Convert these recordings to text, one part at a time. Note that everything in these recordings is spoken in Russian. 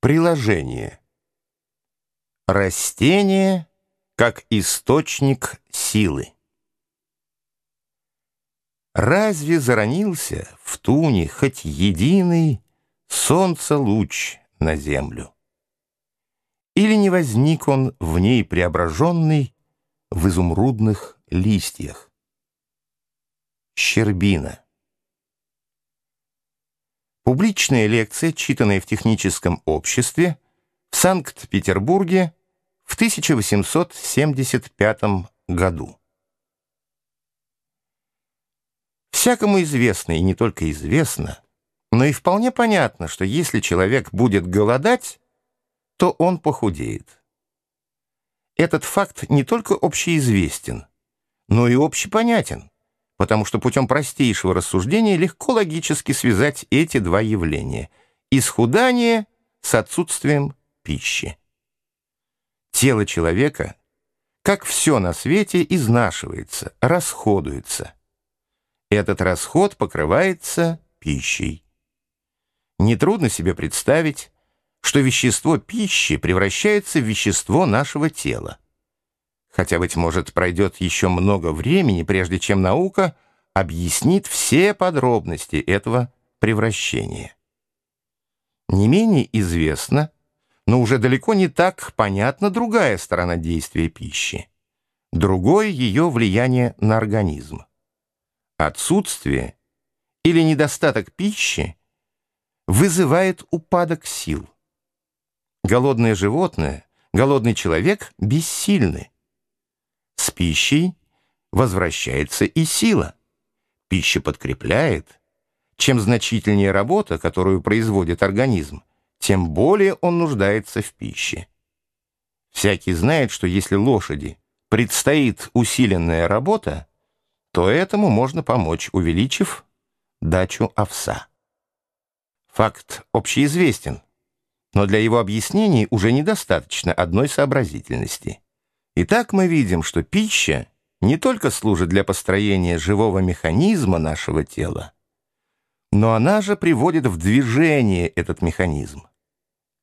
Приложение. Растение как источник силы. Разве заронился в туне хоть единый солнца луч на землю? Или не возник он в ней преображенный в изумрудных листьях? Щербина. Публичная лекция, читанная в техническом обществе в Санкт-Петербурге в 1875 году. Всякому известно, и не только известно, но и вполне понятно, что если человек будет голодать, то он похудеет. Этот факт не только общеизвестен, но и общепонятен потому что путем простейшего рассуждения легко логически связать эти два явления – исхудание с отсутствием пищи. Тело человека, как все на свете, изнашивается, расходуется. Этот расход покрывается пищей. Нетрудно себе представить, что вещество пищи превращается в вещество нашего тела хотя, быть может, пройдет еще много времени, прежде чем наука объяснит все подробности этого превращения. Не менее известно, но уже далеко не так понятна другая сторона действия пищи, другое ее влияние на организм. Отсутствие или недостаток пищи вызывает упадок сил. Голодное животное, голодный человек бессильны. С пищей возвращается и сила. Пища подкрепляет. Чем значительнее работа, которую производит организм, тем более он нуждается в пище. Всякий знает, что если лошади предстоит усиленная работа, то этому можно помочь, увеличив дачу овса. Факт общеизвестен, но для его объяснений уже недостаточно одной сообразительности – Итак, мы видим, что пища не только служит для построения живого механизма нашего тела, но она же приводит в движение этот механизм.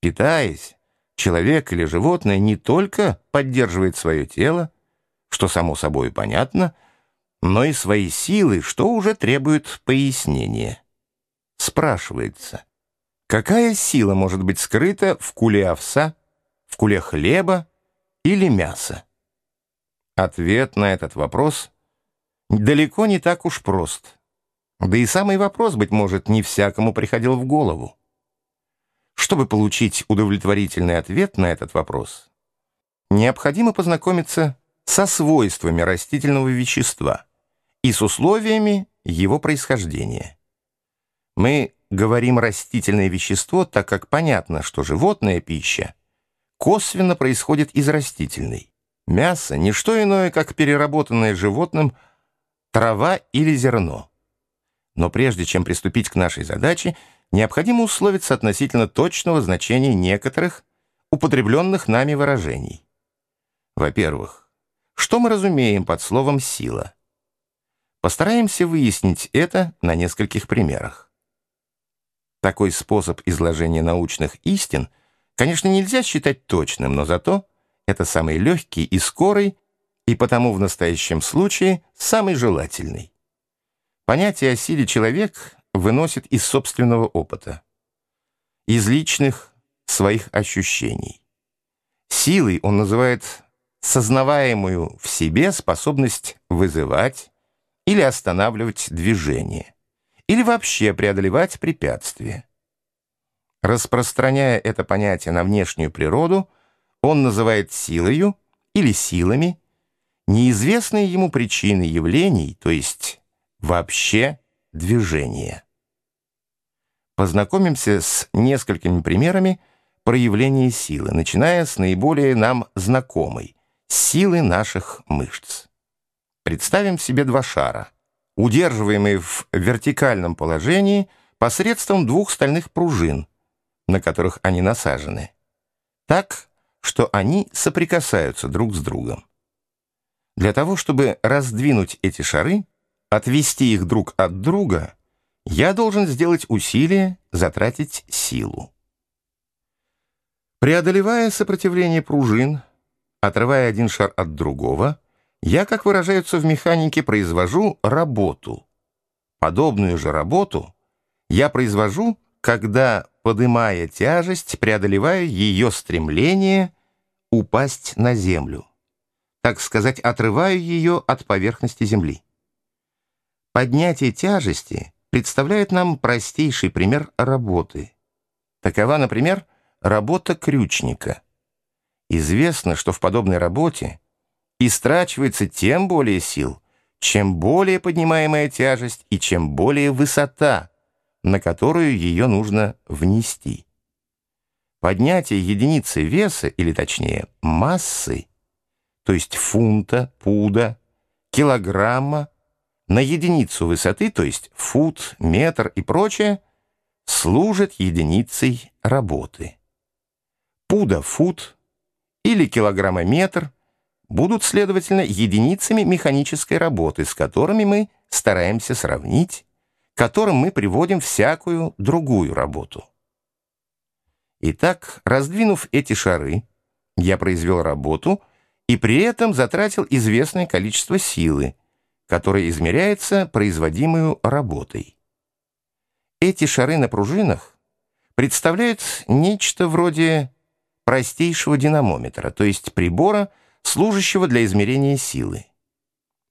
Питаясь, человек или животное не только поддерживает свое тело, что само собой понятно, но и свои силы, что уже требует пояснения. Спрашивается, какая сила может быть скрыта в куле овса, в куле хлеба, или мясо? Ответ на этот вопрос далеко не так уж прост. Да и самый вопрос, быть может, не всякому приходил в голову. Чтобы получить удовлетворительный ответ на этот вопрос, необходимо познакомиться со свойствами растительного вещества и с условиями его происхождения. Мы говорим растительное вещество, так как понятно, что животная пища – косвенно происходит из растительной. Мясо – не что иное, как переработанное животным трава или зерно. Но прежде чем приступить к нашей задаче, необходимо условиться относительно точного значения некоторых употребленных нами выражений. Во-первых, что мы разумеем под словом «сила»? Постараемся выяснить это на нескольких примерах. Такой способ изложения научных истин – Конечно, нельзя считать точным, но зато это самый легкий и скорый, и потому в настоящем случае самый желательный. Понятие о силе человек выносит из собственного опыта, из личных своих ощущений. Силой он называет сознаваемую в себе способность вызывать или останавливать движение, или вообще преодолевать препятствия. Распространяя это понятие на внешнюю природу, он называет силою или силами неизвестные ему причины явлений, то есть вообще движения. Познакомимся с несколькими примерами проявления силы, начиная с наиболее нам знакомой – силы наших мышц. Представим себе два шара, удерживаемые в вертикальном положении посредством двух стальных пружин – на которых они насажены, так, что они соприкасаются друг с другом. Для того, чтобы раздвинуть эти шары, отвести их друг от друга, я должен сделать усилие, затратить силу. Преодолевая сопротивление пружин, отрывая один шар от другого, я, как выражаются в механике, произвожу работу. Подобную же работу я произвожу, когда, подымая тяжесть, преодолеваю ее стремление упасть на землю. Так сказать, отрываю ее от поверхности земли. Поднятие тяжести представляет нам простейший пример работы. Такова, например, работа крючника. Известно, что в подобной работе истрачивается тем более сил, чем более поднимаемая тяжесть и чем более высота, на которую ее нужно внести. Поднятие единицы веса, или точнее массы, то есть фунта, пуда, килограмма, на единицу высоты, то есть фут, метр и прочее, служит единицей работы. Пуда, фут или килограммометр будут, следовательно, единицами механической работы, с которыми мы стараемся сравнить, которым мы приводим всякую другую работу. Итак, раздвинув эти шары, я произвел работу и при этом затратил известное количество силы, которое измеряется производимую работой. Эти шары на пружинах представляют нечто вроде простейшего динамометра, то есть прибора, служащего для измерения силы.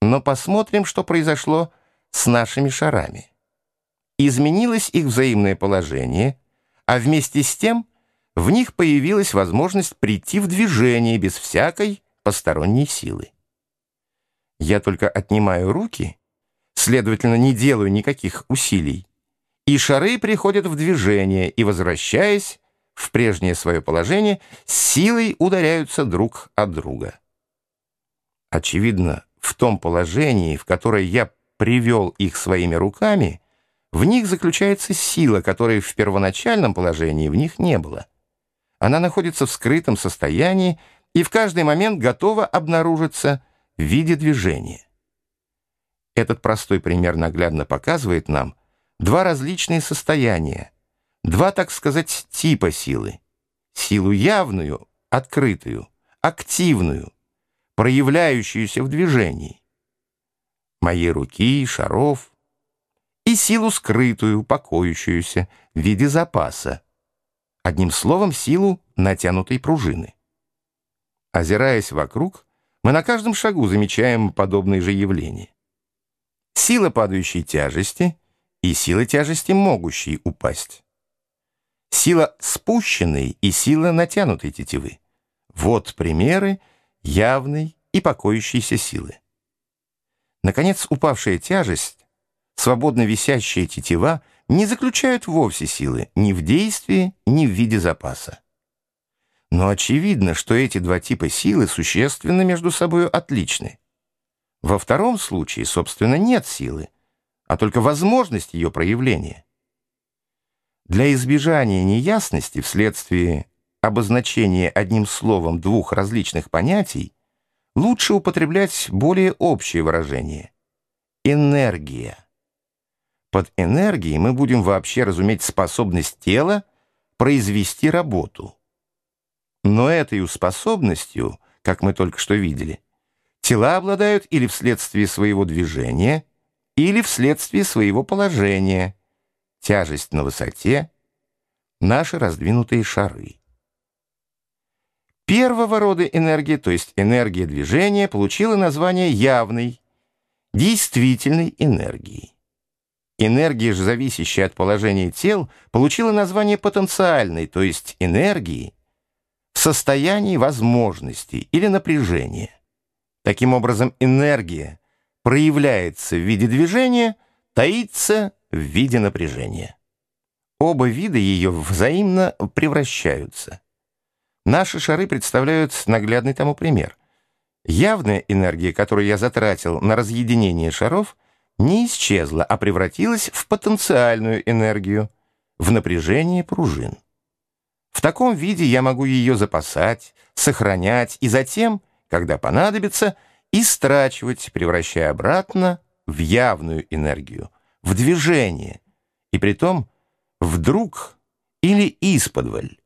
Но посмотрим, что произошло с нашими шарами. Изменилось их взаимное положение, а вместе с тем в них появилась возможность прийти в движение без всякой посторонней силы. Я только отнимаю руки, следовательно, не делаю никаких усилий, и шары приходят в движение и, возвращаясь в прежнее свое положение, силой ударяются друг от друга. Очевидно, в том положении, в которое я привел их своими руками, в них заключается сила, которой в первоначальном положении в них не было. Она находится в скрытом состоянии и в каждый момент готова обнаружиться в виде движения. Этот простой пример наглядно показывает нам два различные состояния, два, так сказать, типа силы. Силу явную, открытую, активную, проявляющуюся в движении. Моей руки, шаров. И силу скрытую, покоящуюся в виде запаса. Одним словом, силу натянутой пружины. Озираясь вокруг, мы на каждом шагу замечаем подобные же явления. Сила падающей тяжести и сила тяжести, могущей упасть. Сила спущенной и сила натянутой тетивы. Вот примеры явной и покоящейся силы. Наконец, упавшая тяжесть, свободно висящая тетива не заключают вовсе силы ни в действии, ни в виде запаса. Но очевидно, что эти два типа силы существенно между собой отличны. Во втором случае, собственно, нет силы, а только возможность ее проявления. Для избежания неясности вследствие обозначения одним словом двух различных понятий лучше употреблять более общее выражение — энергия. Под энергией мы будем вообще разуметь способность тела произвести работу. Но этой способностью, как мы только что видели, тела обладают или вследствие своего движения, или вследствие своего положения, тяжесть на высоте, наши раздвинутые шары. Первого рода энергия, то есть энергия движения, получила название явной, действительной энергии. Энергия же, зависящая от положения тел, получила название потенциальной, то есть энергии, в состоянии возможности или напряжения. Таким образом, энергия проявляется в виде движения, таится в виде напряжения. Оба вида ее взаимно превращаются. Наши шары представляют наглядный тому пример. Явная энергия, которую я затратил на разъединение шаров, не исчезла, а превратилась в потенциальную энергию, в напряжение пружин. В таком виде я могу ее запасать, сохранять и затем, когда понадобится, истрачивать, превращая обратно в явную энергию, в движение, и притом вдруг или исподволь.